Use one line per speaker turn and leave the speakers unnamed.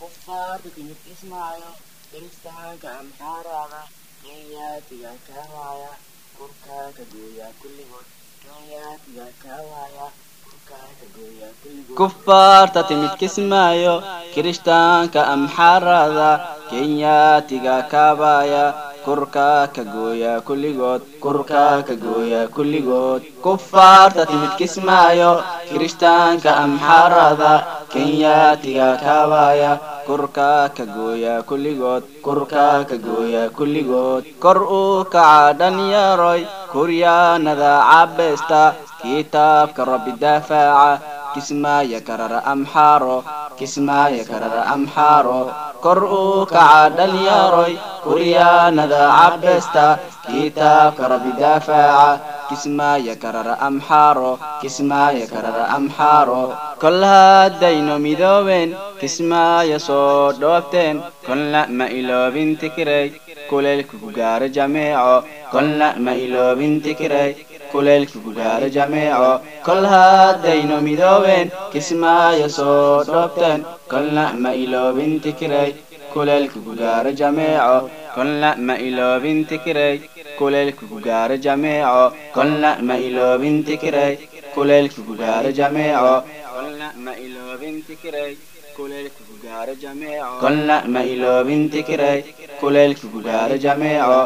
kufaarta timid kismaayo kiristaanka amxaaraada kenyaatiga kaawaya kurkaa ka gooyaa kulligood
kufaarta timid kismaayo kirishtaanka amxaarada kenyaatiga kaabaya kurkaa ka gooya kulligood kurkaa ka gooya kulligood kufaarta timid kismaayo kirishtaanka amxaarada kenyaatiga kaabaya kurkaa ka gooya kulligood kurkaa ka gooya kulligood kor u kaca dhallinyaroy kuryaanada cabeesta kitaabka rabbi dafaaca kismaaya karara amxaaro kismaaya karara amxaaro kor u kaca dhallinyaroy kuryaanada cabeesta kitaabka rabbi dafaaca kismaaya karara amxaaro kismaaya karara amxaaro kol haddayno midoobeen kismaaya soo dhoofteen kolna ma iloobin tikiray kuleylka ku gaaro jameeco kolna ma iloobin tikiray kuleylka ku gaaro jameeco kol haddayno midoobeen kismaayo soo dhoofteen kolna ma iloobin tikiray kuleylka ku gaaro jameeco kolna ma iloobin tikiray. Kuleylka ku gaaro jameeco kolna ma iloobin tikiray. Kuleylka ku gaaro jameeco kolna iloobin tikiray. Kolna ma iloobin tikiray. Kuleylka ku gaaro jameeco